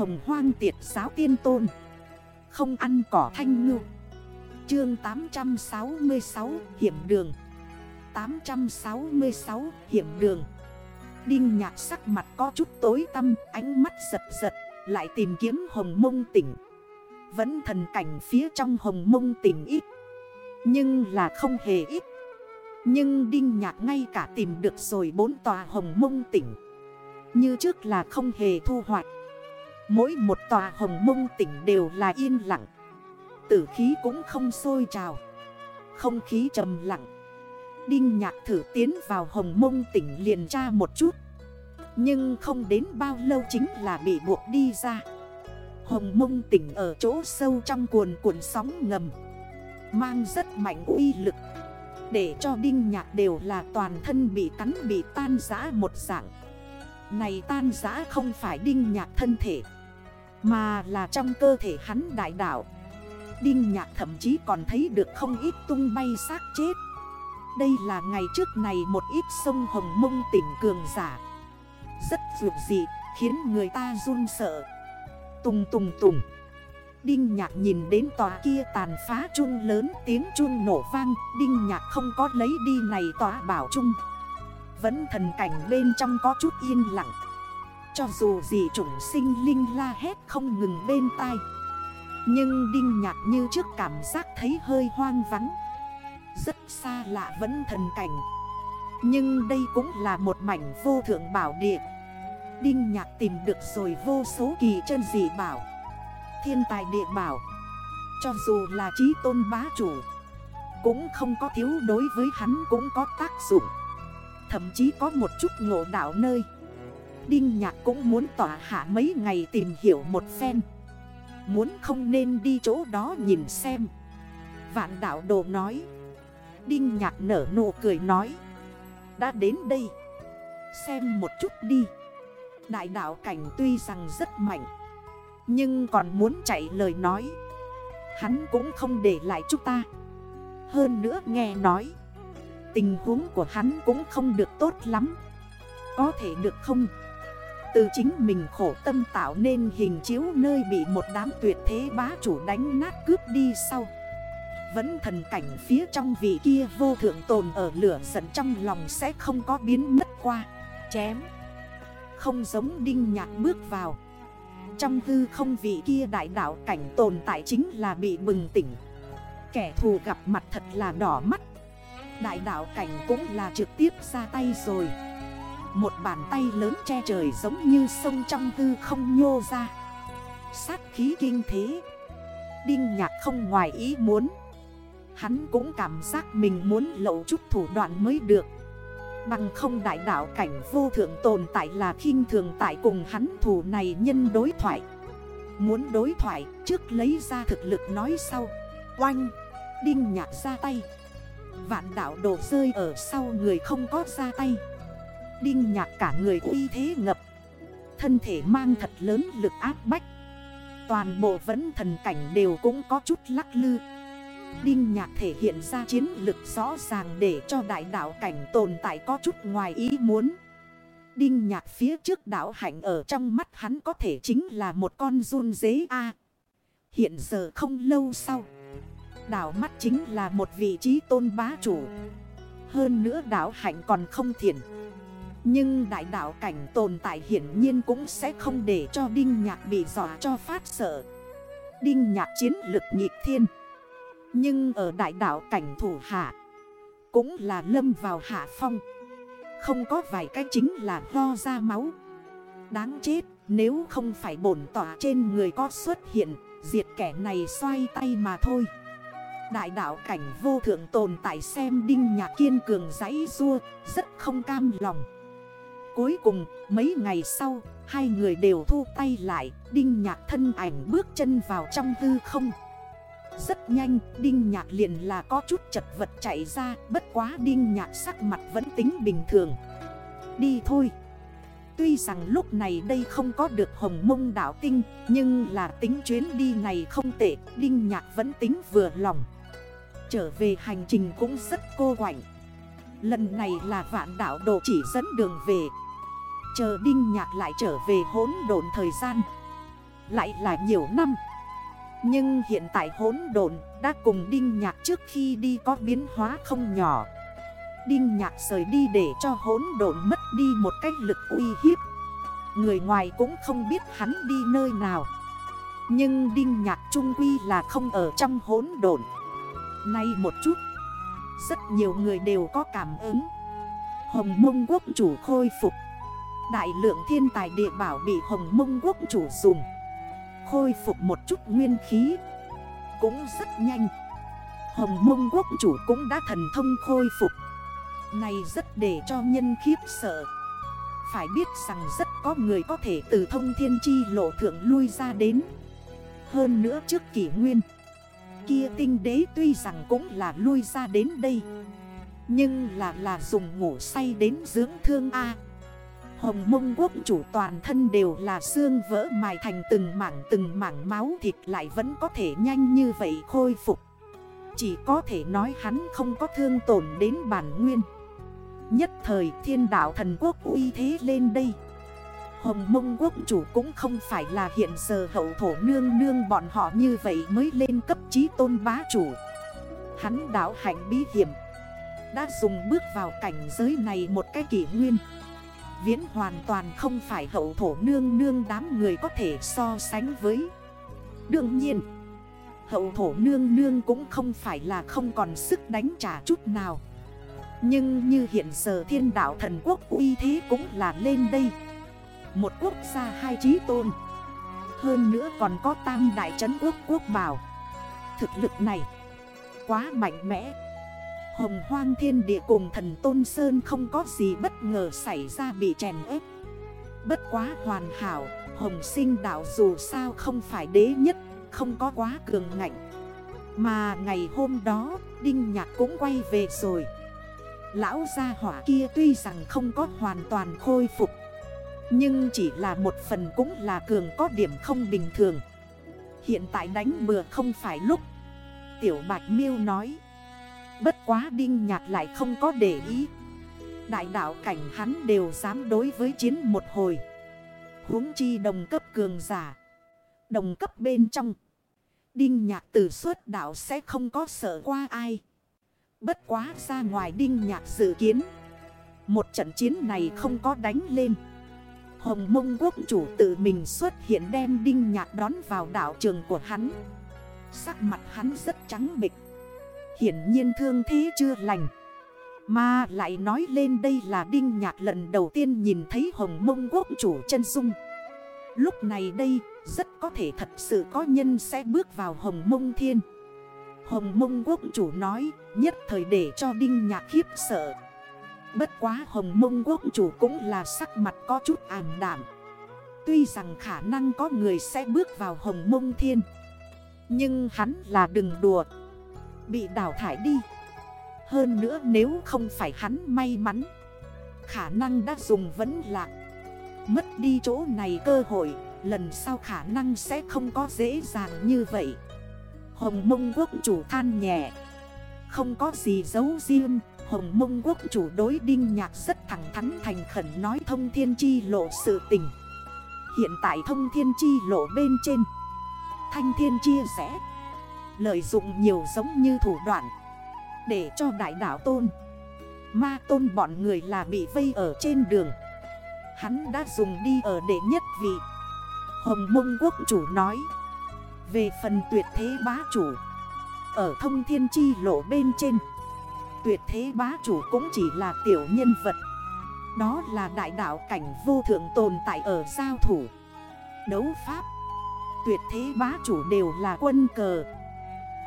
hồng hoang tiệt giáo tiên tôn. Không ăn cỏ thanh ngư. Chương 866 hiểm đường. 866 hiểm đường. Đinh nhạc sắc mặt có chút tối tâm Ánh mắt giật giật, Lại tìm kiếm hồng mông tỉnh. Vẫn thần cảnh phía trong hồng mông tỉnh ít, Nhưng là không hề ít. Nhưng Đinh nhạc ngay cả tìm được rồi bốn tòa hồng mông tỉnh. Như trước là không hề thu hoạch. Mỗi một tòa hồng mông tỉnh đều là yên lặng. Tử khí cũng không sôi trào. Không khí trầm lặng. Đinh nhạc thử tiến vào hồng mông tỉnh liền tra một chút. Nhưng không đến bao lâu chính là bị buộc đi ra. Hồng mông tỉnh ở chỗ sâu trong cuồn cuộn sóng ngầm. Mang rất mạnh uy lực. Để cho đinh nhạc đều là toàn thân bị cắn bị tan giã một dạng. Này tan giã không phải đinh nhạc thân thể. Mà là trong cơ thể hắn đại đạo. Đinh nhạc thậm chí còn thấy được không ít tung bay xác chết. Đây là ngày trước này một ít sông Hồng Mông tỉnh cường giả. Rất vượt dị khiến người ta run sợ. Tùng tùng tùng. Đinh nhạc nhìn đến tòa kia tàn phá chung lớn, tiếng chung nổ vang. Đinh nhạc không có lấy đi này tòa bảo chung. Vẫn thần cảnh bên trong có chút yên lặng. Cho dù gì chủng sinh linh la hét không ngừng bên tai. Nhưng Đinh nhạc như trước cảm giác thấy hơi hoang vắng. Rất xa lạ vẫn thần cảnh. Nhưng đây cũng là một mảnh vô thượng bảo địa. Đinh nhạc tìm được rồi vô số kỳ chân dị bảo, Thiên tài địa bảo. Cho dù là trí tôn bá chủ, Cũng không có thiếu đối với hắn cũng có tác dụng. Thậm chí có một chút ngộ đảo nơi. Đinh nhạc cũng muốn tỏa hạ mấy ngày tìm hiểu một phen. Muốn không nên đi chỗ đó nhìn xem. Vạn đảo đồ nói. Đinh nhạc nở nụ cười nói. Đã đến đây. Xem một chút đi. Đại đảo cảnh tuy rằng rất mạnh. Nhưng còn muốn chạy lời nói. Hắn cũng không để lại chúng ta. Hơn nữa nghe nói. Tình huống của hắn cũng không được tốt lắm. Có thể được không? Từ chính mình khổ tâm tạo nên hình chiếu nơi bị một đám tuyệt thế bá chủ đánh nát cướp đi sau. Vẫn thần cảnh phía trong vị kia vô thượng tồn ở lửa giận trong lòng sẽ không có biến mất qua. Chém. Không giống đinh nhạc bước vào. Trong hư không vị kia đại đạo cảnh tồn tại chính là bị bừng tỉnh. Kẻ thù gặp mặt thật là đỏ mắt. Đại đạo cảnh cũng là trực tiếp ra tay rồi một bàn tay lớn che trời giống như sông trong hư không nhô ra. Sát khí kinh thế. Đinh nhạc không ngoài ý muốn. Hắn cũng cảm giác mình muốn lậu chút thủ đoạn mới được. Bằng không đại đạo cảnh vô thượng tồn tại là khinh thường tại cùng hắn thủ này nhân đối thoại. Muốn đối thoại trước lấy ra thực lực nói sau. Oanh! Đinh nhạc ra tay. Vạn đạo đổ rơi ở sau người không có ra tay. Đinh nhạc cả người uy thế ngập. Thân thể mang thật lớn lực áp bách. Toàn bộ vẫn thần cảnh đều cũng có chút lắc lư. Đinh nhạc thể hiện ra chiến lực rõ ràng để cho đại đảo cảnh tồn tại có chút ngoài ý muốn. Đinh nhạc phía trước đảo hạnh ở trong mắt hắn có thể chính là một con run dế A. Hiện giờ không lâu sau Đảo mắt chính là một vị trí tôn bá chủ. Hơn nữa đảo hạnh còn không thiện nhưng đại đạo cảnh tồn tại hiển nhiên cũng sẽ không để cho Đinh Nhạc bị dọa cho phát sợ. Đinh Nhạc chiến lực nghịch thiên. Nhưng ở đại đạo cảnh thủ hạ, Cũng là lâm vào hạ phong. Không có vài cái chính là lo ra máu. Đáng chết, nếu không phải bổn tỏa trên người có xuất hiện, Diệt kẻ này xoay tay mà thôi. Đại đạo cảnh vô thượng tồn tại xem Đinh Nhạc kiên cường giấy rua, Rất không cam lòng. Cuối cùng, mấy ngày sau, Hai người đều thu tay lại, Đinh nhạc thân ảnh bước chân vào trong tư không. Rất nhanh, Đinh nhạc liền là có chút chật vật chạy ra, Bất quá đinh nhạc sắc mặt vẫn tính bình thường. Đi thôi. Tuy rằng lúc này đây không có được hồng mông đảo tinh Nhưng là tính chuyến đi này không tệ, Đinh nhạc vẫn tính vừa lòng. Trở về hành trình cũng rất cô quạnh. Lần này là vạn đảo đồ chỉ dẫn đường về. Chờ Đinh Nhạc lại trở về hốn độn thời gian. Lại là nhiều năm. Nhưng hiện tại hốn độn đã cùng Đinh Nhạc trước khi đi có biến hóa không nhỏ. Đinh Nhạc rời đi để cho hốn độn mất đi một cách lực uy hiếp. Người ngoài cũng không biết hắn đi nơi nào. Nhưng Đinh Nhạc Trung Quy là không ở trong hốn độn. Nay một chút rất nhiều người đều có cảm ứng. Hồng mông quốc chủ khôi phục. Đại lượng thiên tài địa bảo bị hồng mông quốc chủ dùng. Khôi phục một chút nguyên khí. Cũng rất nhanh. Hồng mông quốc chủ cũng đã thần thông khôi phục. Này rất để cho nhân khiếp sợ. Phải biết rằng rất có người có thể từ thông thiên chi lộ thượng lui ra đến. Hơn nữa trước kỷ nguyên Kia tinh đế tuy rằng cũng là lui ra đến đây, Nhưng là là dùng ngủ say đến dưỡng thương A. Hồng mông quốc chủ toàn thân đều là xương vỡ mài thành từng mảng từng mảng máu thịt lại vẫn có thể nhanh như vậy khôi phục. Chỉ có thể nói hắn không có thương tổn đến bản nguyên. Nhất thời thiên đạo thần quốc uy thế lên đây. Hồng mông quốc chủ cũng không phải là hiện giờ hậu thổ nương nương bọn họ như vậy mới lên cấp trí tôn bá chủ. Hắn đảo hạnh bí hiểm, Đã dùng bước vào cảnh giới này một cái kỷ nguyên. Viễn hoàn toàn không phải hậu thổ nương nương đám người có thể so sánh với. Đương nhiên, Hậu thổ nương nương cũng không phải là không còn sức đánh trả chút nào. Nhưng như hiện giờ thiên đạo thần quốc uy thế cũng là lên đây. Một quốc gia hai trí tôn. Hơn nữa còn có tam đại trấn quốc quốc bảo Thực lực này Quá mạnh mẽ. Hồng hoang thiên địa cùng thần Tôn Sơn không có gì bất ngờ xảy ra bị chèn ép. Bất quá hoàn hảo, Hồng sinh đạo dù sao không phải đế nhất, Không có quá cường ngạnh. Mà ngày hôm đó, Đinh Nhạc cũng quay về rồi. Lão gia hỏa kia tuy rằng không có hoàn toàn khôi phục nhưng chỉ là một phần cũng là cường có điểm không bình thường. Hiện tại đánh bừa không phải lúc. Tiểu Bạch Miêu nói. Bất quá Đinh Nhạc lại không có để ý. Đại đạo cảnh hắn đều dám đối với chiến một hồi. Huống chi đồng cấp cường giả. Đồng cấp bên trong. Đinh Nhạc từ suốt đạo sẽ không có sợ qua ai. Bất quá ra ngoài Đinh Nhạc dự kiến. Một trận chiến này không có đánh lên. Hồng mông quốc chủ tự mình xuất hiện đem Đinh Nhạc đón vào đảo trường của hắn. Sắc mặt hắn rất trắng bịch Hiển nhiên thương thế chưa lành. Mà lại nói lên đây là Đinh Nhạc lần đầu tiên nhìn thấy Hồng Mông Quốc chủ chân dung. Lúc này đây, rất có thể thật sự có nhân sẽ bước vào Hồng Mông Thiên. Hồng Mông Quốc chủ nói, nhất thời để cho Đinh Nhạc khiếp sợ. Bất quá Hồng Mông Quốc chủ cũng là sắc mặt có chút ảm đảm Tuy rằng khả năng có người sẽ bước vào Hồng Mông Thiên, Nhưng hắn là đừng đùa, Bị đào thải đi. Hơn nữa nếu không phải hắn may mắn, Khả năng đã dùng vẫn lạc Mất đi chỗ này cơ hội, Lần sau khả năng sẽ không có dễ dàng như vậy. Hồng mông quốc chủ than nhẹ, Không có gì giấu riêng Hồng mông quốc chủ đối đinh nhạc rất thẳng thắn thành khẩn nói thông thiên chi lộ sự tình. Hiện tại thông thiên chi lộ bên trên, Thanh thiên chia sẻ Lợi dụng nhiều giống như thủ đoạn, Để cho đại đảo tôn, Ma tôn bọn người là bị vây ở trên đường. Hắn đã dùng đi ở đệ nhất vị. Hồng mông quốc chủ nói, Về phần tuyệt thế bá chủ, Ở thông thiên chi lộ bên trên Tuyệt thế bá chủ cũng chỉ là tiểu nhân vật. Đó là đại đạo cảnh vô thượng tồn tại ở giao thủ. Đấu pháp, Tuyệt thế bá chủ đều là quân cờ.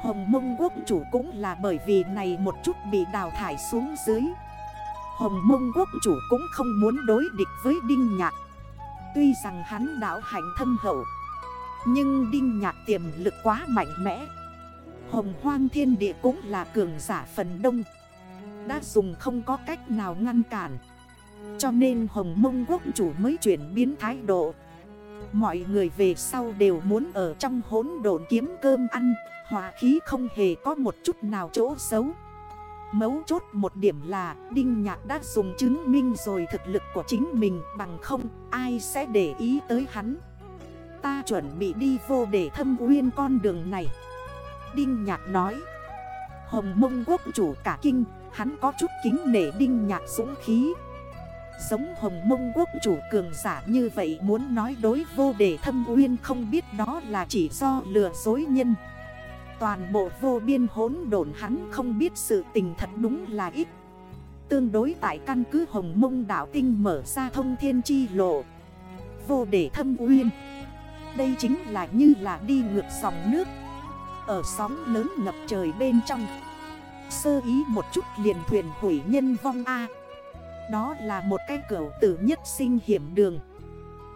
Hồng mông quốc chủ cũng là bởi vì này một chút bị đào thải xuống dưới. Hồng mông quốc chủ cũng không muốn đối địch với Đinh Nhạc. Tuy rằng hắn đảo hạnh thâm hậu, Nhưng Đinh Nhạc tiềm lực quá mạnh mẽ. Hồng hoang thiên địa cũng là cường giả phần đông. Đã dùng không có cách nào ngăn cản. Cho nên Hồng mông quốc chủ mới chuyển biến thái độ. Mọi người về sau đều muốn ở trong hốn độn kiếm cơm ăn, Hòa khí không hề có một chút nào chỗ xấu. Mấu chốt một điểm là Đinh Nhạc đã dùng chứng minh rồi thực lực của chính mình, bằng không, ai sẽ để ý tới hắn? Ta chuẩn bị đi vô để thâm uyên con đường này. Đinh Nhạc nói. Hồng mông quốc chủ cả kinh Hắn có chút kính nể Đinh Nhạc dũng khí. Giống hồng mông quốc chủ cường giả như vậy Muốn nói đối vô để thâm uyên không biết đó là chỉ do lừa dối nhân. Toàn bộ vô biên hốn đồn hắn không biết sự tình thật đúng là ít. Tương đối tại căn cứ hồng mông đảo tinh mở ra thông thiên chi lộ. Vô để thâm uyên. Đây chính là như là đi ngược dòng nước. Ở sóng lớn ngập trời bên trong. Sơ ý một chút liền thuyền hủy nhân vong A. Đó là một cái cửa tử nhất sinh hiểm đường.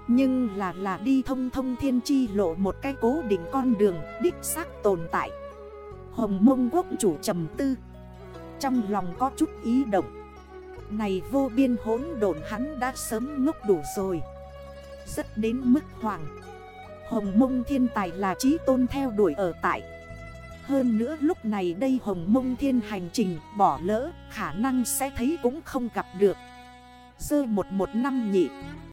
Nhưng là là đi thông thông thiên chi lộ một cái cố định con đường đích xác tồn tại. Hồng mông quốc chủ trầm tư. Trong lòng có chút ý động. Này vô biên hốn đồn hắn đã sớm ngốc đủ rồi. Rất đến mức hoàng Hồng mông thiên tài là trí tôn theo đuổi ở tại. Hơn nữa lúc này đây hồng mông thiên hành trình bỏ lỡ, Khả năng sẽ thấy cũng không gặp được. Dơ một một năm nhị.